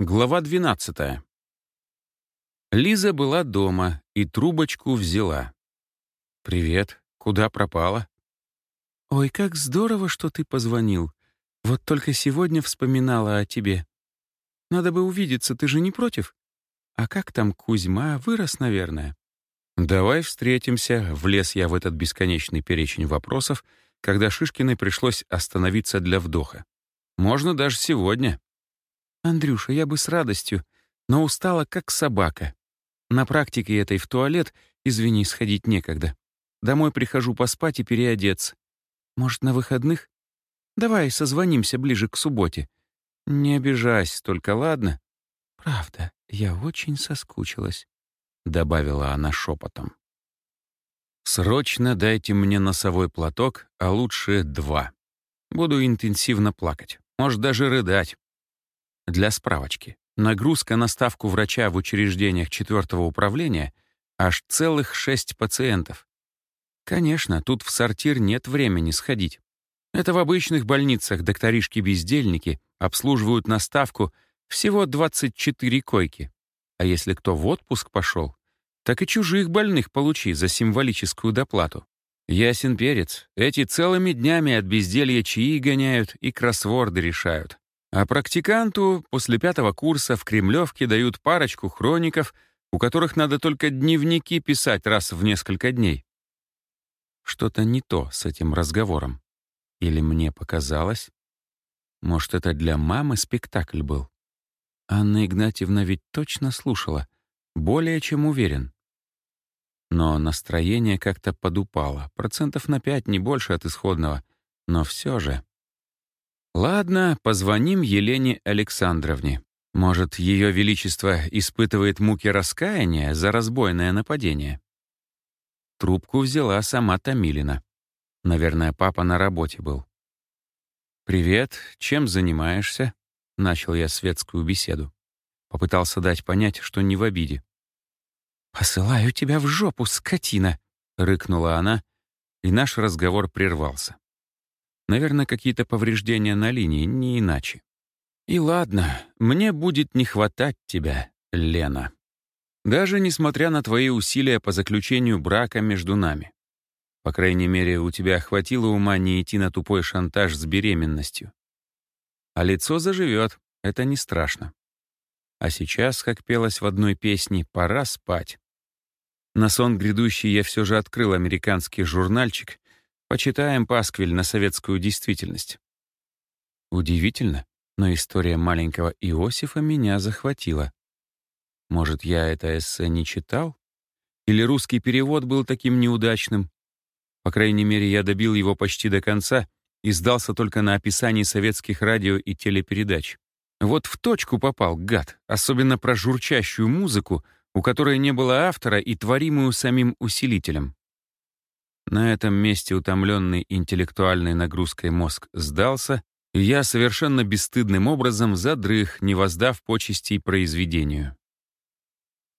Глава 12. Лиза была дома и трубочку взяла. «Привет. Куда пропала?» «Ой, как здорово, что ты позвонил. Вот только сегодня вспоминала о тебе. Надо бы увидеться, ты же не против? А как там Кузьма? Вырос, наверное». «Давай встретимся», — влез я в этот бесконечный перечень вопросов, когда Шишкиной пришлось остановиться для вдоха. «Можно даже сегодня». «Андрюша, я бы с радостью, но устала, как собака. На практике этой в туалет, извини, сходить некогда. Домой прихожу поспать и переодеться. Может, на выходных? Давай созвонимся ближе к субботе. Не обижайся только, ладно? Правда, я очень соскучилась», — добавила она шепотом. «Срочно дайте мне носовой платок, а лучше два. Буду интенсивно плакать, может, даже рыдать. Для справочки. Нагрузка на ставку врача в учреждениях четвертого управления аж целых шесть пациентов. Конечно, тут в сортир нет времени сходить. Это в обычных больницах докторишки-бездельники обслуживают на ставку всего 24 койки. А если кто в отпуск пошел, так и чужих больных получи за символическую доплату. Ясен перец, эти целыми днями от безделья чаи гоняют и кроссворды решают. А практиканту после пятого курса в Кремлевке дают парочку хроников, у которых надо только дневники писать раз в несколько дней. Что-то не то с этим разговором. Или мне показалось? Может, это для мамы спектакль был? Анна Игнатьевна ведь точно слушала. Более чем уверен. Но настроение как-то подупало. Процентов на пять, не больше от исходного. Но все же... Ладно, позвоним Елене Александровне. Может, Ее Величество испытывает муки раскаяния за разбойное нападение? Трубку взяла сама Томилина. Наверное, папа на работе был. «Привет, чем занимаешься?» — начал я светскую беседу. Попытался дать понять, что не в обиде. «Посылаю тебя в жопу, скотина!» — рыкнула она, и наш разговор прервался. Наверное, какие-то повреждения на линии, не иначе. И ладно, мне будет не хватать тебя, Лена. Даже несмотря на твои усилия по заключению брака между нами. По крайней мере, у тебя хватило ума не идти на тупой шантаж с беременностью. А лицо заживет, это не страшно. А сейчас, как пелось в одной песне, пора спать. На сон грядущий я все же открыл американский журнальчик Почитаем пасквиль на советскую действительность. Удивительно, но история маленького Иосифа меня захватила. Может, я это эссе не читал? Или русский перевод был таким неудачным? По крайней мере, я добил его почти до конца и сдался только на описании советских радио и телепередач. Вот в точку попал, гад, особенно про журчащую музыку, у которой не было автора и творимую самим усилителем. На этом месте утомленный интеллектуальной нагрузкой мозг сдался, и я совершенно бесстыдным образом задрых, не воздав почестей произведению.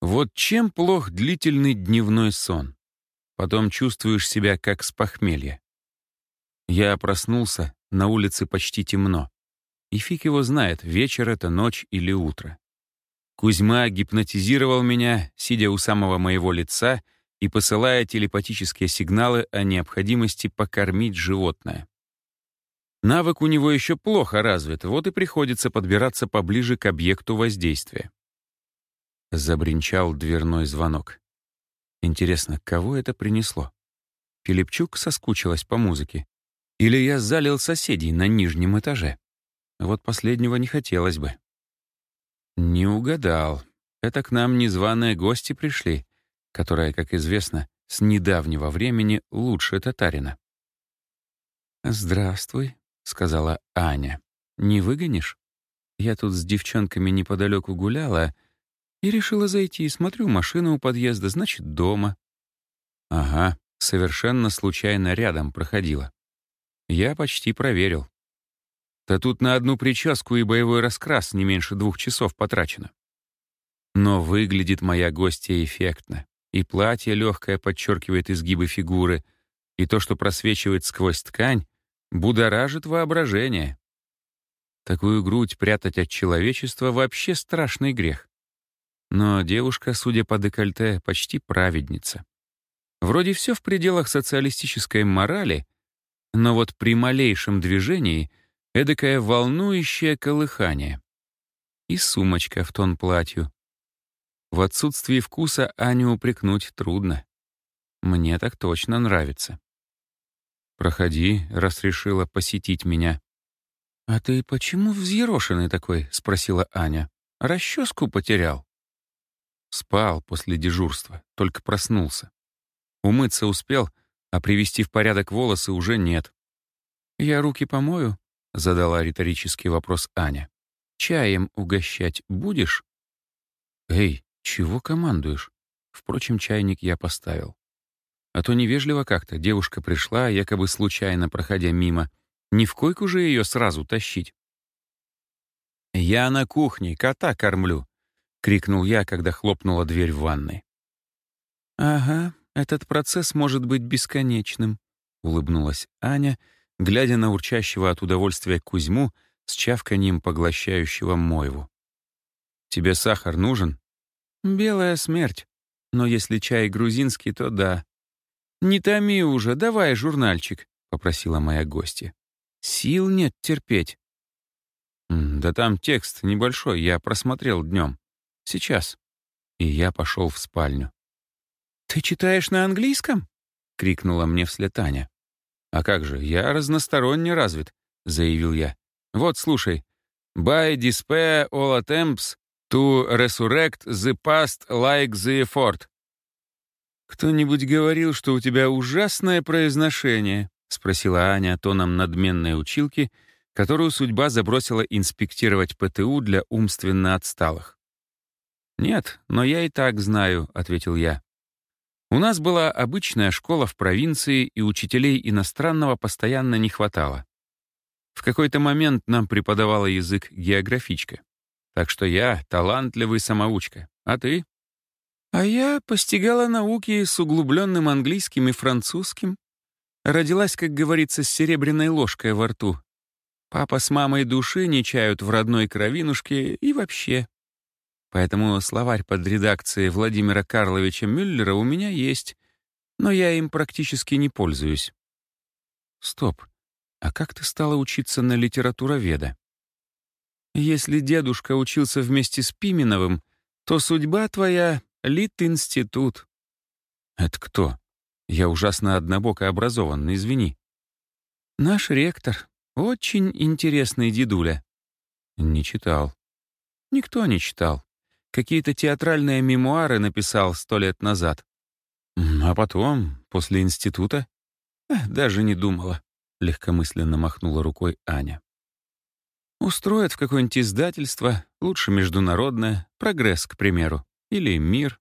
Вот чем плох длительный дневной сон. Потом чувствуешь себя как с похмелья. Я проснулся, на улице почти темно. И фиг его знает, вечер это, ночь или утро. Кузьма гипнотизировал меня, сидя у самого моего лица — и посылая телепатические сигналы о необходимости покормить животное. Навык у него еще плохо развит, вот и приходится подбираться поближе к объекту воздействия. Забринчал дверной звонок. Интересно, кого это принесло? Филипчук соскучилась по музыке. Или я залил соседей на нижнем этаже? Вот последнего не хотелось бы. Не угадал. Это к нам незваные гости пришли которая, как известно, с недавнего времени лучше татарина. «Здравствуй», — сказала Аня. «Не выгонишь? Я тут с девчонками неподалеку гуляла и решила зайти. Смотрю, машина у подъезда, значит, дома». «Ага, совершенно случайно рядом проходила. Я почти проверил. Да тут на одну прическу и боевой раскрас не меньше двух часов потрачено. Но выглядит моя гостья эффектно. И платье легкое подчеркивает изгибы фигуры, и то, что просвечивает сквозь ткань, будоражит воображение. Такую грудь прятать от человечества вообще страшный грех. Но девушка, судя по декольте, почти праведница. Вроде все в пределах социалистической морали, но вот при малейшем движении эдакое волнующее колыхание. И сумочка в тон платью. В отсутствии вкуса Аню упрекнуть трудно. Мне так точно нравится. «Проходи», раз решила посетить меня. «А ты почему взъерошенный такой?» — спросила Аня. «Расческу потерял». Спал после дежурства, только проснулся. Умыться успел, а привести в порядок волосы уже нет. «Я руки помою?» — задала риторический вопрос Аня. «Чаем угощать будешь?» «Эй, чего командуешь?» Впрочем, чайник я поставил. А то невежливо как-то. Девушка пришла, якобы случайно проходя мимо. Не в койку же ее сразу тащить. «Я на кухне, кота кормлю», — крикнул я, когда хлопнула дверь в ванной. «Ага, этот процесс может быть бесконечным», — улыбнулась Аня, глядя на урчащего от удовольствия Кузьму с чавканием поглощающего мойву. «Тебе сахар нужен?» «Белая смерть. Но если чай грузинский, то да». «Не томи уже, давай журнальчик», — попросила моя гостья. «Сил нет терпеть». «Да там текст небольшой, я просмотрел днем. Сейчас». И я пошел в спальню. «Ты читаешь на английском?» — крикнула мне вслед Таня. «А как же, я разносторонне развит», — заявил я. «Вот, слушай. By despair all attempts to resurrect the past like the effort». «Кто-нибудь говорил, что у тебя ужасное произношение?» — спросила Аня тоном надменной училки, которую судьба забросила инспектировать ПТУ для умственно отсталых. «Нет, но я и так знаю», — ответил я. У нас была обычная школа в провинции, и учителей иностранного постоянно не хватало. В какой-то момент нам преподавала язык географичка. Так что я талантливый самоучка. А ты? А я постигала науки с углубленным английским и французским. Родилась, как говорится, с серебряной ложкой во рту. Папа с мамой души не чают в родной кровинушке и вообще. Поэтому словарь под редакцией Владимира Карловича Мюллера у меня есть, но я им практически не пользуюсь. Стоп. А как ты стала учиться на литературоведа? Если дедушка учился вместе с Пименовым, то судьба твоя — Лит-институт. Это кто? Я ужасно однобоко образован, извини. Наш ректор. Очень интересный дедуля. Не читал. Никто не читал. Какие-то театральные мемуары написал сто лет назад. А потом, после института? Даже не думала. Легкомысленно махнула рукой Аня. Устроят в какое-нибудь издательство, лучше международное, прогресс, к примеру, или мир.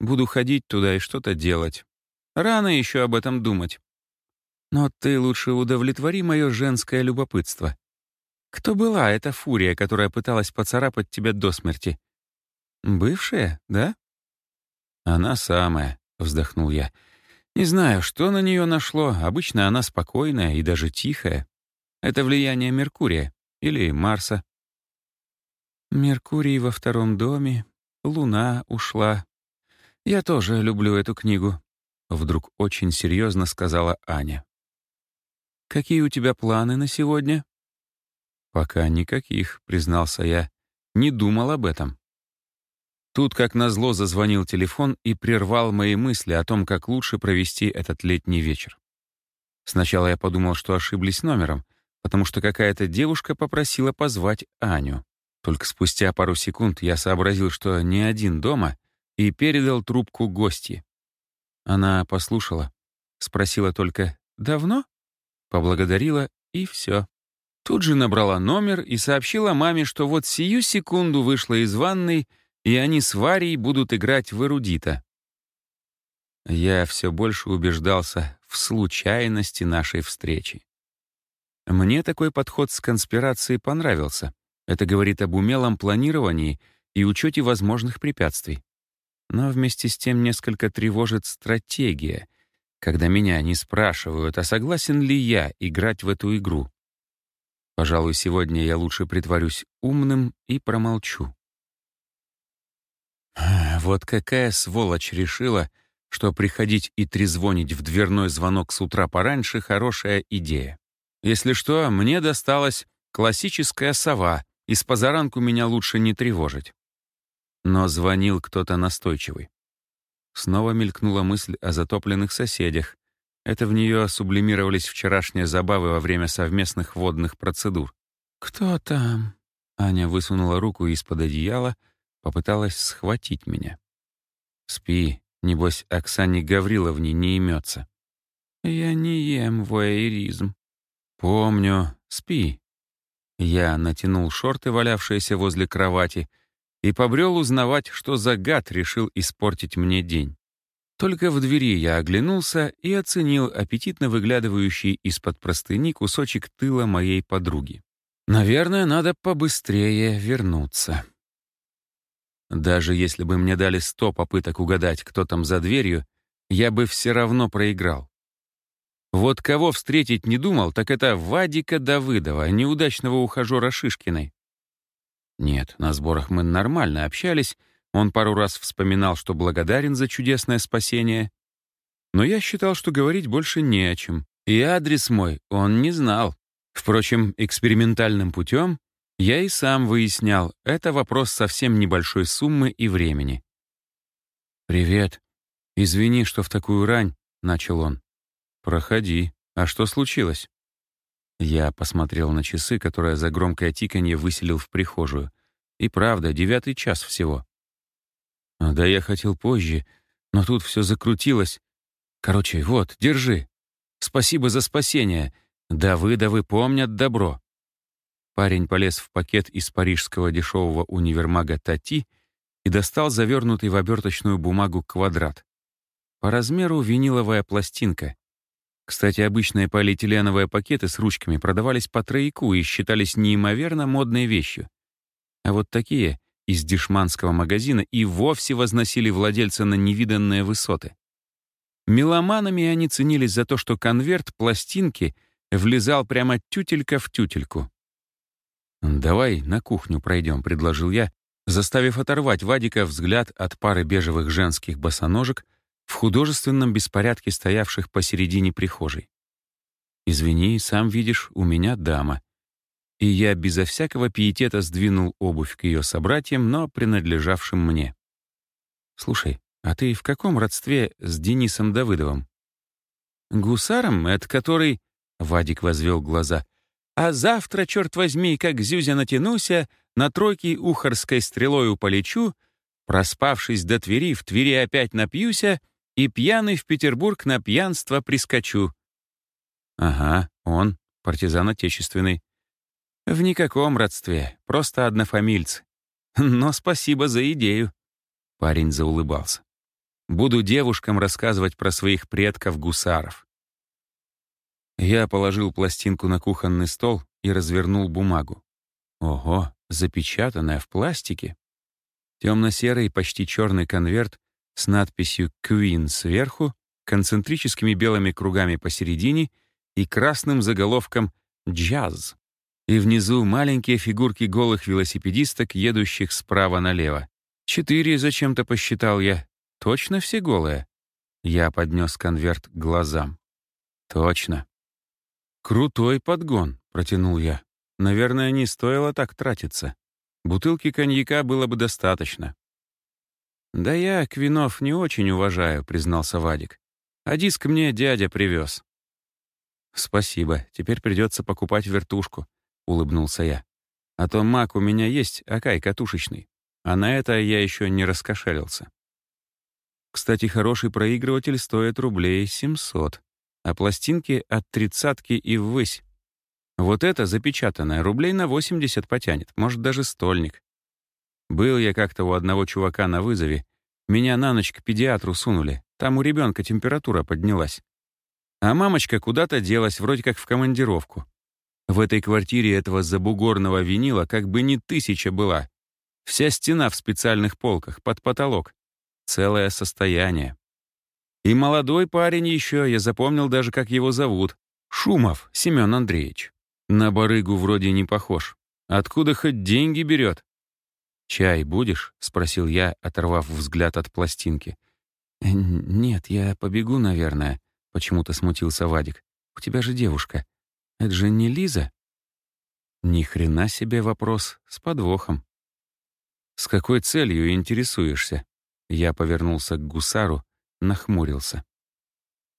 Буду ходить туда и что-то делать. Рано еще об этом думать. Но ты лучше удовлетвори мое женское любопытство. Кто была эта фурия, которая пыталась поцарапать тебя до смерти? «Бывшая, да?» «Она самая», — вздохнул я. «Не знаю, что на нее нашло. Обычно она спокойная и даже тихая. Это влияние Меркурия или Марса». «Меркурий во втором доме, Луна ушла. Я тоже люблю эту книгу», — вдруг очень серьезно сказала Аня. «Какие у тебя планы на сегодня?» «Пока никаких», — признался я. «Не думал об этом». Тут, как назло, зазвонил телефон и прервал мои мысли о том, как лучше провести этот летний вечер. Сначала я подумал, что ошиблись номером, потому что какая-то девушка попросила позвать Аню. Только спустя пару секунд я сообразил, что не один дома, и передал трубку гостье. Она послушала, спросила только «Давно?» Поблагодарила, и все. Тут же набрала номер и сообщила маме, что вот сию секунду вышла из ванной — и они с Варей будут играть в эрудита. Я все больше убеждался в случайности нашей встречи. Мне такой подход с конспирацией понравился. Это говорит об умелом планировании и учете возможных препятствий. Но вместе с тем несколько тревожит стратегия, когда меня не спрашивают, а согласен ли я играть в эту игру. Пожалуй, сегодня я лучше притворюсь умным и промолчу. Вот какая сволочь решила, что приходить и трезвонить в дверной звонок с утра пораньше — хорошая идея. Если что, мне досталась классическая сова, и с позаранку меня лучше не тревожить. Но звонил кто-то настойчивый. Снова мелькнула мысль о затопленных соседях. Это в нее сублимировались вчерашние забавы во время совместных водных процедур. «Кто там?» Аня высунула руку из-под одеяла, попыталась схватить меня. «Спи, небось, Оксане Гавриловне не имется». «Я не ем воэризм». «Помню. Спи». Я натянул шорты, валявшиеся возле кровати, и побрел узнавать, что за гад решил испортить мне день. Только в двери я оглянулся и оценил аппетитно выглядывающий из-под простыни кусочек тыла моей подруги. Наверное, надо побыстрее вернуться. Даже если бы мне дали сто попыток угадать, кто там за дверью, я бы все равно проиграл. Вот кого встретить не думал, так это Вадика Давыдова, неудачного ухажера Шишкиной. Нет, на сборах мы нормально общались, он пару раз вспоминал, что благодарен за чудесное спасение. Но я считал, что говорить больше не о чем. И адрес мой он не знал. Впрочем, экспериментальным путем я и сам выяснял, это вопрос совсем небольшой суммы и времени. «Привет. Извини, что в такую рань», — начал он. «Проходи. А что случилось?» Я посмотрел на часы, которые за громкое тиканье выселил в прихожую. И правда, девятый час всего. Да я хотел позже, но тут все закрутилось. Короче, вот, держи. Спасибо за спасение. Давыдовы помнят добро. Парень полез в пакет из парижского дешевого универмага «Тати» и достал завернутый в оберточную бумагу квадрат. По размеру виниловая пластинка. Кстати, обычные полиэтиленовые пакеты с ручками продавались по трояку и считались неимоверно модной вещью. А вот такие из дешманского магазина и вовсе возносили владельца на невиданные высоты. Меломанами они ценились за то, что конверт пластинки влезал прямо тютелька в тютельку. «Давай на кухню пройдем», — предложил я, заставив оторвать Вадика взгляд от пары бежевых женских босоножек в художественном беспорядке стоявших посередине прихожей. «Извини, сам видишь, у меня дама». И я безо всякого пиетета сдвинул обувь к ее собратьям, но принадлежавшим мне. «Слушай, а ты в каком родстве с Денисом Давыдовым?» «Гусаром, это который...» — Вадик возвел глаза — а завтра, черт возьми, как зюзя натянуся, на тройке ухарской стрелою полечу, проспавшись до Твери, в Твери опять напьюся и пьяный в Петербург на пьянство прискочу. Ага, он, партизан отечественный. В никаком родстве, просто однофамильцы. Но спасибо за идею. Парень заулыбался. Буду девушкам рассказывать про своих предков-гусаров. Я положил пластинку на кухонный стол и развернул бумагу. Ого, запечатанная в пластике. Темно-серый, почти черный конверт с надписью «Queen» сверху, концентрическими белыми кругами посередине и красным заголовком «Джаз». И внизу маленькие фигурки голых велосипедисток, едущих справа налево. Четыре зачем-то посчитал я. Точно все голые? Я поднес конверт к глазам. Точно. «Крутой подгон», — протянул я. «Наверное, не стоило так тратиться. Бутылки коньяка было бы достаточно». «Да я Квинов не очень уважаю», — признался Вадик. «А диск мне дядя привез». «Спасибо. Теперь придется покупать вертушку», — улыбнулся я. «А то мак у меня есть, акай катушечный. А на это я еще не раскошелился». Кстати, хороший проигрыватель стоит рублей 700 а пластинки от тридцатки и ввысь. Вот это запечатанное рублей на 80 потянет, может, даже стольник. Был я как-то у одного чувака на вызове. Меня на ночь к педиатру сунули. Там у ребенка температура поднялась. А мамочка куда-то делась, вроде как в командировку. В этой квартире этого забугорного винила как бы не тысяча была. Вся стена в специальных полках, под потолок. Целое состояние. И молодой парень еще, я запомнил даже, как его зовут. Шумов Семен Андреевич. На барыгу вроде не похож. Откуда хоть деньги берет? «Чай будешь?» — спросил я, оторвав взгляд от пластинки. «Э, «Нет, я побегу, наверное», — почему-то смутился Вадик. «У тебя же девушка. Это же не Лиза?» Ни хрена себе вопрос с подвохом. «С какой целью интересуешься?» Я повернулся к гусару, нахмурился.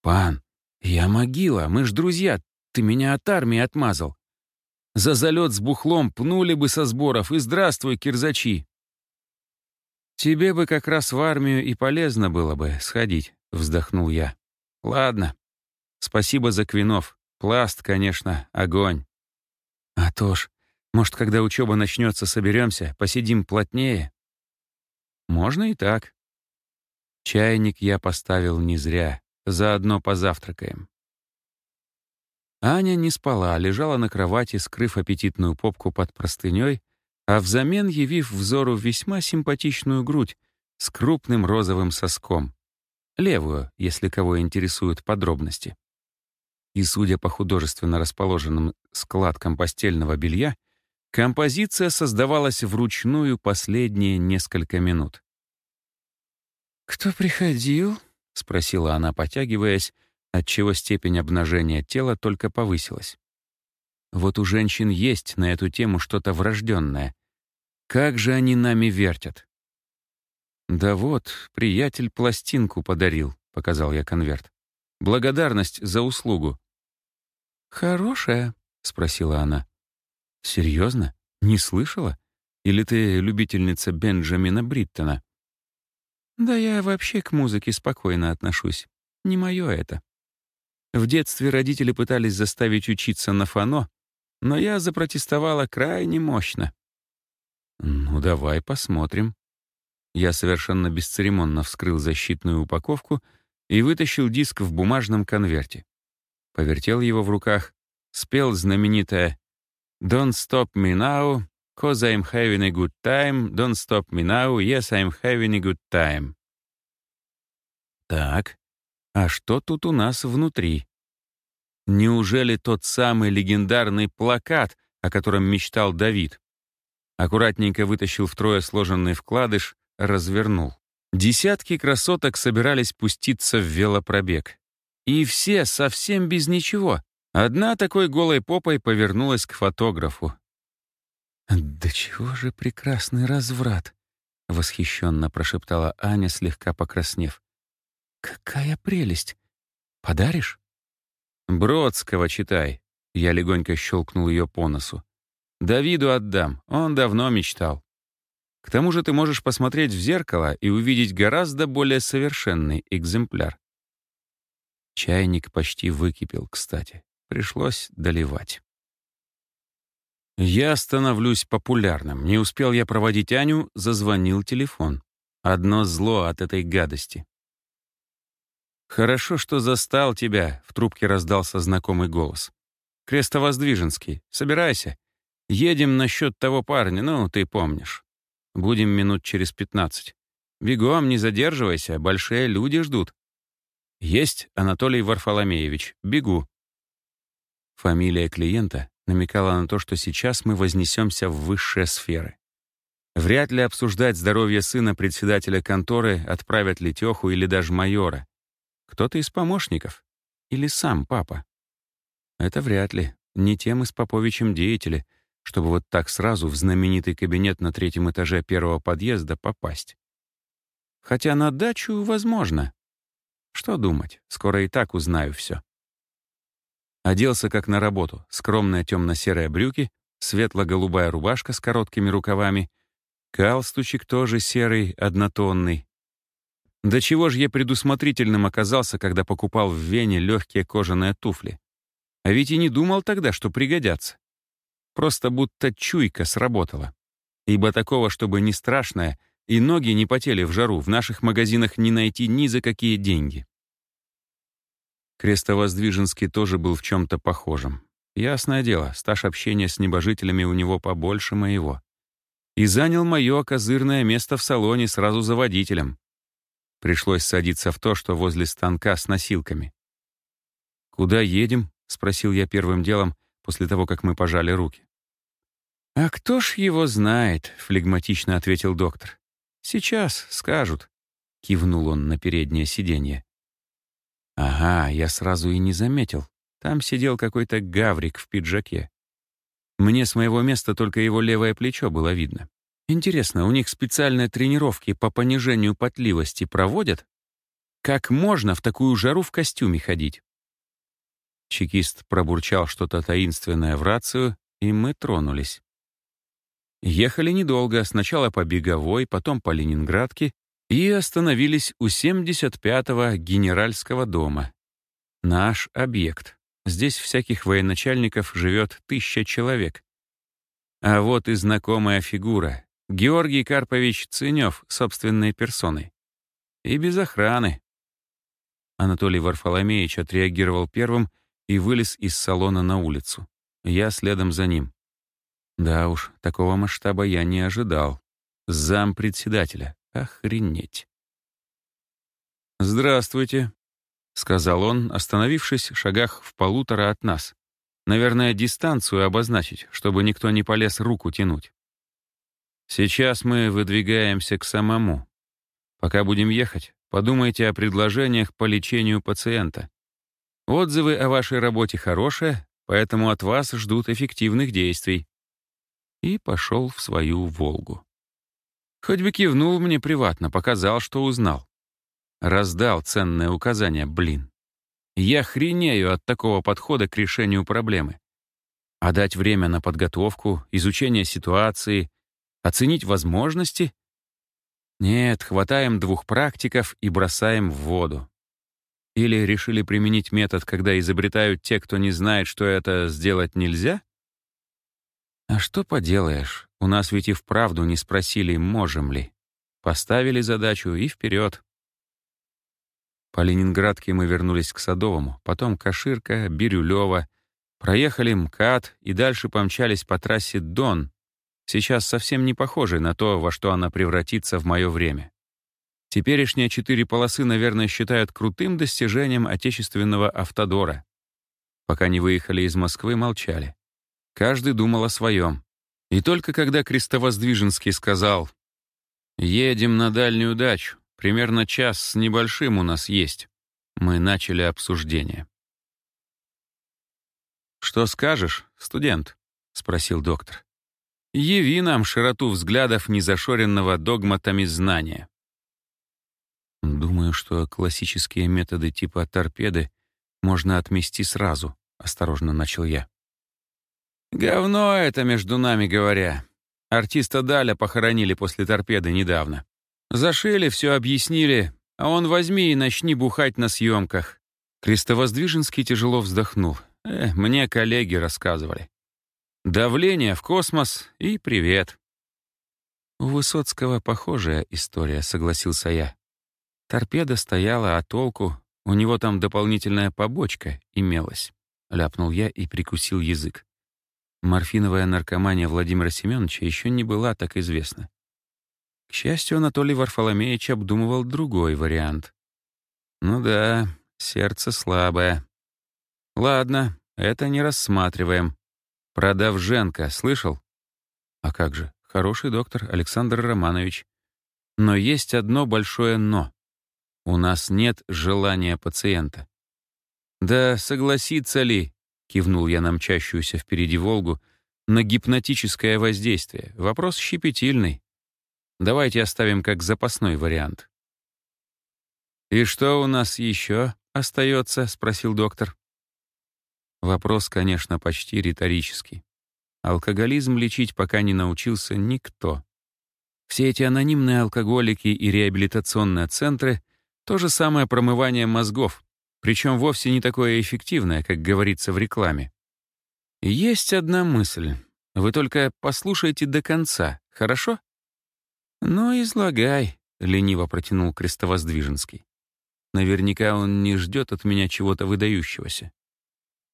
«Пан, я могила, мы ж друзья, ты меня от армии отмазал. За залет с бухлом пнули бы со сборов, и здравствуй, кирзачи!» «Тебе бы как раз в армию и полезно было бы сходить», — вздохнул я. «Ладно. Спасибо за Квинов. Пласт, конечно, огонь». «А то ж, может, когда учеба начнется, соберемся, посидим плотнее?» «Можно и так». Чайник я поставил не зря, заодно позавтракаем. Аня не спала, а лежала на кровати, скрыв аппетитную попку под простыней, а взамен явив взору весьма симпатичную грудь с крупным розовым соском. Левую, если кого интересуют подробности. И, судя по художественно расположенным складкам постельного белья, композиция создавалась вручную последние несколько минут. «Кто приходил?» — спросила она, потягиваясь, отчего степень обнажения тела только повысилась. Вот у женщин есть на эту тему что-то врожденное. Как же они нами вертят? «Да вот, приятель пластинку подарил», — показал я конверт. «Благодарность за услугу». «Хорошая?» — спросила она. «Серьезно? Не слышала? Или ты любительница Бенджамина Бриттона?» «Да я вообще к музыке спокойно отношусь. Не мое это. В детстве родители пытались заставить учиться на фано, но я запротестовала крайне мощно. «Ну, давай посмотрим». Я совершенно бесцеремонно вскрыл защитную упаковку и вытащил диск в бумажном конверте. Повертел его в руках, спел знаменитое «Don't stop me now, cause I'm having a good time, don't stop me now, yes, I'm having a good time». Так, а что тут у нас внутри? Неужели тот самый легендарный плакат, о котором мечтал Давид? Аккуратненько вытащил втрое сложенный вкладыш, развернул. Десятки красоток собирались пуститься в велопробег. И все совсем без ничего. Одна такой голой попой повернулась к фотографу. «Да чего же прекрасный разврат!» — восхищенно прошептала Аня, слегка покраснев. «Какая прелесть! Подаришь?» «Бродского читай», — я легонько щелкнул ее по носу. «Давиду отдам, он давно мечтал. К тому же ты можешь посмотреть в зеркало и увидеть гораздо более совершенный экземпляр». Чайник почти выкипел, кстати. Пришлось доливать. Я становлюсь популярным. Не успел я проводить Аню, зазвонил телефон. Одно зло от этой гадости. «Хорошо, что застал тебя», — в трубке раздался знакомый голос. «Крестовоздвиженский, собирайся. Едем насчет того парня, ну, ты помнишь. Будем минут через пятнадцать. Бегом, не задерживайся, большие люди ждут». «Есть, Анатолий Варфоломеевич, бегу». Фамилия клиента намекала на то, что сейчас мы вознесемся в высшие сферы. Вряд ли обсуждать здоровье сына председателя конторы отправят Летеху или даже майора. Кто-то из помощников? Или сам папа? Это вряд ли. Не тем из Поповичем деятели, чтобы вот так сразу в знаменитый кабинет на третьем этаже первого подъезда попасть. Хотя на дачу возможно. Что думать, скоро и так узнаю все. Оделся как на работу, скромные темно-серые брюки, светло-голубая рубашка с короткими рукавами, галстучек тоже серый, однотонный, до чего же я предусмотрительным оказался, когда покупал в Вене легкие кожаные туфли. А ведь и не думал тогда, что пригодятся. Просто будто чуйка сработала. Ибо такого, чтобы не страшное, и ноги не потели в жару, в наших магазинах не найти ни за какие деньги. Крестовоздвиженский тоже был в чем-то похожем. Ясное дело, стаж общения с небожителями у него побольше моего. И занял мое козырное место в салоне сразу за водителем. Пришлось садиться в то, что возле станка с носилками. «Куда едем?» — спросил я первым делом, после того, как мы пожали руки. «А кто ж его знает?» — флегматично ответил доктор. «Сейчас скажут», — кивнул он на переднее сиденье. «Ага, я сразу и не заметил. Там сидел какой-то гаврик в пиджаке. Мне с моего места только его левое плечо было видно. Интересно, у них специальные тренировки по понижению потливости проводят? Как можно в такую жару в костюме ходить? Чекист пробурчал что-то таинственное в рацию, и мы тронулись. Ехали недолго, сначала по Беговой, потом по Ленинградке, и остановились у 75-го генеральского дома. Наш объект. Здесь всяких военачальников живет тысяча человек. А вот и знакомая фигура. Георгий Карпович Ценев собственной персоной. И без охраны. Анатолий Варфоломеевич отреагировал первым и вылез из салона на улицу. Я следом за ним. Да уж, такого масштаба я не ожидал. Зам председателя. Охренеть. «Здравствуйте», — сказал он, остановившись в шагах в полутора от нас. «Наверное, дистанцию обозначить, чтобы никто не полез руку тянуть. Сейчас мы выдвигаемся к самому. Пока будем ехать, подумайте о предложениях по лечению пациента. Отзывы о вашей работе хорошие, поэтому от вас ждут эффективных действий». И пошел в свою «Волгу». Хоть бы кивнул мне приватно, показал, что узнал. Раздал ценное указание, блин. Я хренею от такого подхода к решению проблемы. А дать время на подготовку, изучение ситуации, оценить возможности? Нет, хватаем двух практиков и бросаем в воду. Или решили применить метод, когда изобретают те, кто не знает, что это сделать нельзя? А что поделаешь, у нас ведь и вправду не спросили, можем ли. Поставили задачу и вперед. По Ленинградке мы вернулись к Садовому, потом Каширка, Бирюлево, проехали МКАД и дальше помчались по трассе Дон, сейчас совсем не похожей на то, во что она превратится в мое время. Теперешние четыре полосы, наверное, считают крутым достижением отечественного автодора. Пока не выехали из Москвы, молчали. Каждый думал о своем. И только когда Крестовоздвиженский сказал «Едем на дальнюю дачу», Примерно час с небольшим у нас есть. Мы начали обсуждение. «Что скажешь, студент?» — спросил доктор. «Яви нам широту взглядов незашоренного догматами знания». «Думаю, что классические методы типа торпеды можно отмести сразу», — осторожно начал я. «Говно это, между нами говоря. Артиста Даля похоронили после торпеды недавно. Зашили, все объяснили, а он возьми и начни бухать на съемках. Крестовоздвиженский тяжело вздохнул. Э, мне коллеги рассказывали. Давление в космос и привет. У Высоцкого похожая история, согласился я. Торпеда стояла, а толку? У него там дополнительная побочка имелась. Ляпнул я и прикусил язык. Морфиновая наркомания Владимира Семеновича еще не была так известна. К счастью, Анатолий Варфоломеевич обдумывал другой вариант. «Ну да, сердце слабое. Ладно, это не рассматриваем. Продавженко, слышал? А как же, хороший доктор Александр Романович. Но есть одно большое «но». У нас нет желания пациента. «Да согласится ли?» — кивнул я на мчащуюся впереди «Волгу», на гипнотическое воздействие. Вопрос щепетильный. Давайте оставим как запасной вариант. «И что у нас еще остается?» — спросил доктор. Вопрос, конечно, почти риторический. Алкоголизм лечить пока не научился никто. Все эти анонимные алкоголики и реабилитационные центры — то же самое промывание мозгов, причем вовсе не такое эффективное, как говорится в рекламе. Есть одна мысль. Вы только послушайте до конца, хорошо? «Ну, излагай», — лениво протянул Крестовоздвиженский. «Наверняка он не ждет от меня чего-то выдающегося.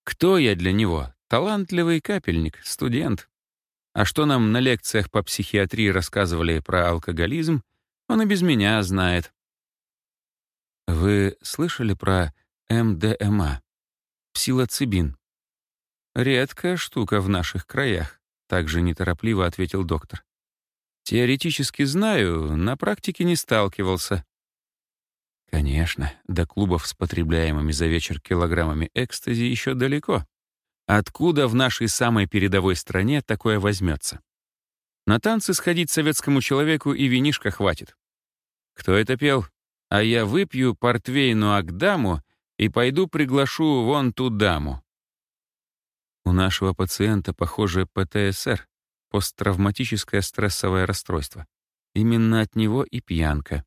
Кто я для него? Талантливый капельник, студент. А что нам на лекциях по психиатрии рассказывали про алкоголизм, он и без меня знает». «Вы слышали про МДМА? Псилоцибин?» Редкая штука в наших краях, также неторопливо ответил доктор. Теоретически знаю, на практике не сталкивался. Конечно, до клубов с потребляемыми за вечер килограммами экстази еще далеко. Откуда в нашей самой передовой стране такое возьмется? На танцы сходить советскому человеку и винишка хватит. Кто это пел? А я выпью портвейну Агдаму и пойду приглашу вон ту даму. У нашего пациента, похоже, ПТСР, посттравматическое стрессовое расстройство. Именно от него и пьянка.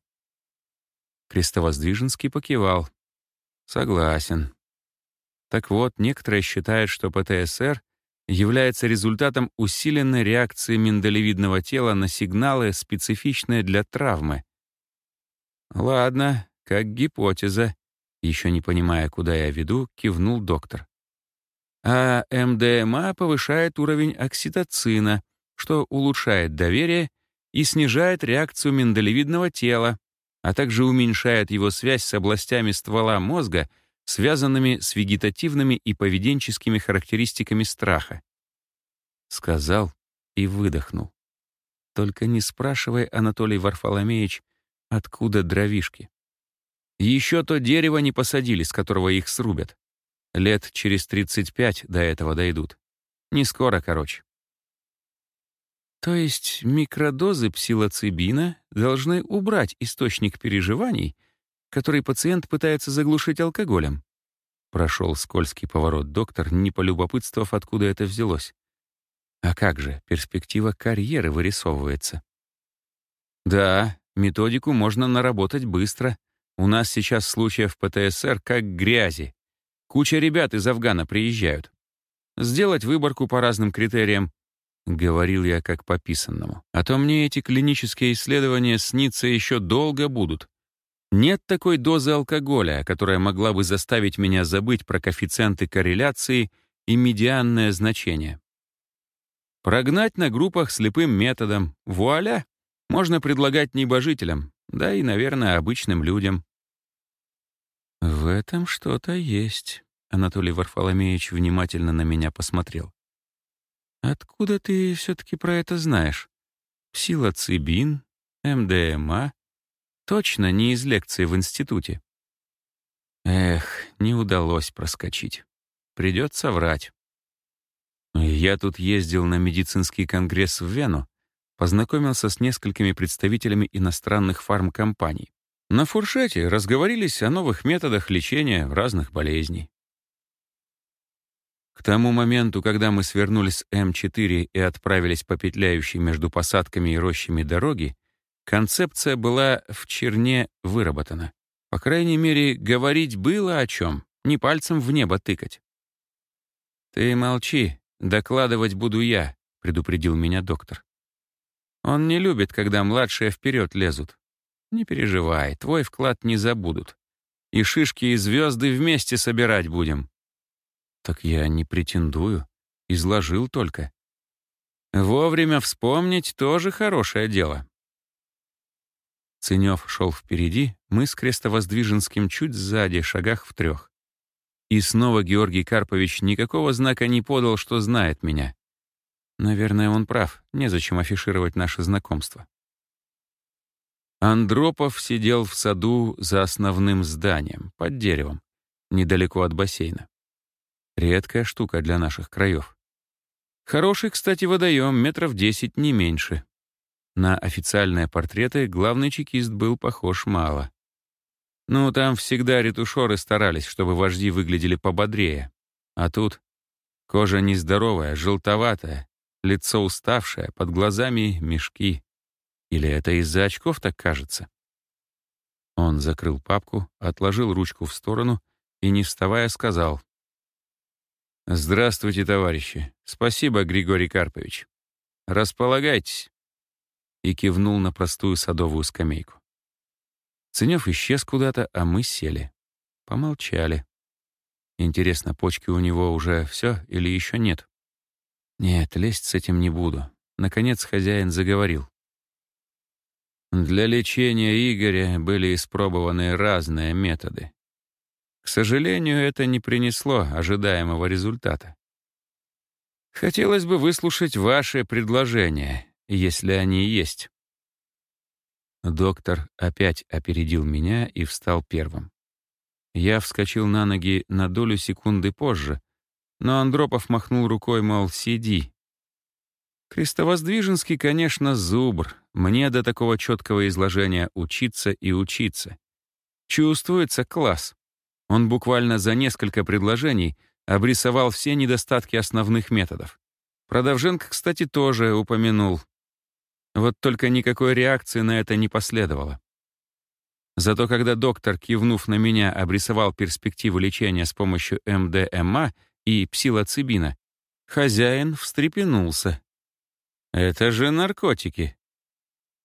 Крестовоздвиженский покивал. Согласен. Так вот, некоторые считают, что ПТСР является результатом усиленной реакции миндалевидного тела на сигналы, специфичные для травмы. Ладно, как гипотеза, еще не понимая, куда я веду, кивнул доктор. А МДМА повышает уровень окситоцина, что улучшает доверие и снижает реакцию миндалевидного тела, а также уменьшает его связь с областями ствола мозга, связанными с вегетативными и поведенческими характеристиками страха. Сказал и выдохнул. Только не спрашивай, Анатолий Варфоломеевич, откуда дровишки. Еще то дерево не посадили, с которого их срубят. Лет через 35 до этого дойдут. Не скоро, короче. То есть микродозы псилоцибина должны убрать источник переживаний, который пациент пытается заглушить алкоголем. Прошел скользкий поворот доктор, не полюбопытствовав, откуда это взялось. А как же, перспектива карьеры вырисовывается. Да, методику можно наработать быстро. У нас сейчас случаев ПТСР как грязи. Куча ребят из Афгана приезжают. Сделать выборку по разным критериям, Говорил я как по писанному. А то мне эти клинические исследования сниться еще долго будут. Нет такой дозы алкоголя, которая могла бы заставить меня забыть про коэффициенты корреляции и медианное значение. Прогнать на группах слепым методом. Вуаля! Можно предлагать небожителям, да и, наверное, обычным людям. В этом что-то есть. Анатолий Варфоломеевич внимательно на меня посмотрел. Откуда ты все-таки про это знаешь? Псилоцибин, МДМА? Точно не из лекции в институте. Эх, не удалось проскочить. Придется врать. Я тут ездил на медицинский конгресс в Вену, познакомился с несколькими представителями иностранных фармкомпаний. На фуршете разговорились о новых методах лечения разных болезней. К тому моменту, когда мы свернули с М4 и отправились по петляющей между посадками и рощами дороги, концепция была в черне выработана. По крайней мере, говорить было о чем, не пальцем в небо тыкать. «Ты молчи, докладывать буду я», — предупредил меня доктор. «Он не любит, когда младшие вперед лезут. Не переживай, твой вклад не забудут. И шишки и звезды вместе собирать будем». Так я не претендую. Изложил только. Вовремя вспомнить тоже хорошее дело. Ценев шел впереди, мы с Крестовоздвиженским чуть сзади, шагах в трех. И снова Георгий Карпович никакого знака не подал, что знает меня. Наверное, он прав, незачем афишировать наше знакомство. Андропов сидел в саду за основным зданием, под деревом, недалеко от бассейна. Редкая штука для наших краев. Хороший, кстати, водоем, метров десять, не меньше. На официальные портреты главный чекист был похож мало. Ну, там всегда ретушеры старались, чтобы вожди выглядели пободрее. А тут кожа нездоровая, желтоватая, лицо уставшее, под глазами мешки. Или это из-за очков так кажется? Он закрыл папку, отложил ручку в сторону и, не вставая, сказал. «Здравствуйте, товарищи. Спасибо, Григорий Карпович. Располагайтесь». И кивнул на простую садовую скамейку. Ценев исчез куда-то, а мы сели. Помолчали. Интересно, почки у него уже все или еще нет? Нет, лезть с этим не буду. Наконец хозяин заговорил. Для лечения Игоря были испробованы разные методы. К сожалению, это не принесло ожидаемого результата. Хотелось бы выслушать ваши предложения, если они есть. Доктор опять опередил меня и встал первым. Я вскочил на ноги на долю секунды позже, но Андропов махнул рукой, мол, сиди. Крестовоздвиженский, конечно, зубр. Мне до такого четкого изложения учиться и учиться. Чувствуется класс. Он буквально за несколько предложений обрисовал все недостатки основных методов. Продавженко, кстати, тоже упомянул. Вот только никакой реакции на это не последовало. Зато когда доктор, кивнув на меня, обрисовал перспективу лечения с помощью МДМА и псилоцибина, хозяин встрепенулся. «Это же наркотики».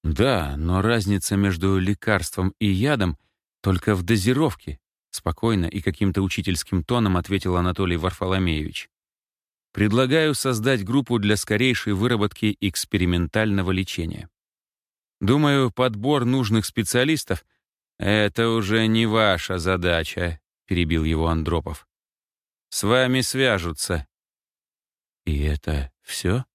«Да, но разница между лекарством и ядом только в дозировке», спокойно и каким-то учительским тоном ответил Анатолий Варфоломеевич. Предлагаю создать группу для скорейшей выработки экспериментального лечения. Думаю, подбор нужных специалистов — это уже не ваша задача, перебил его Андропов. С вами свяжутся. И это все?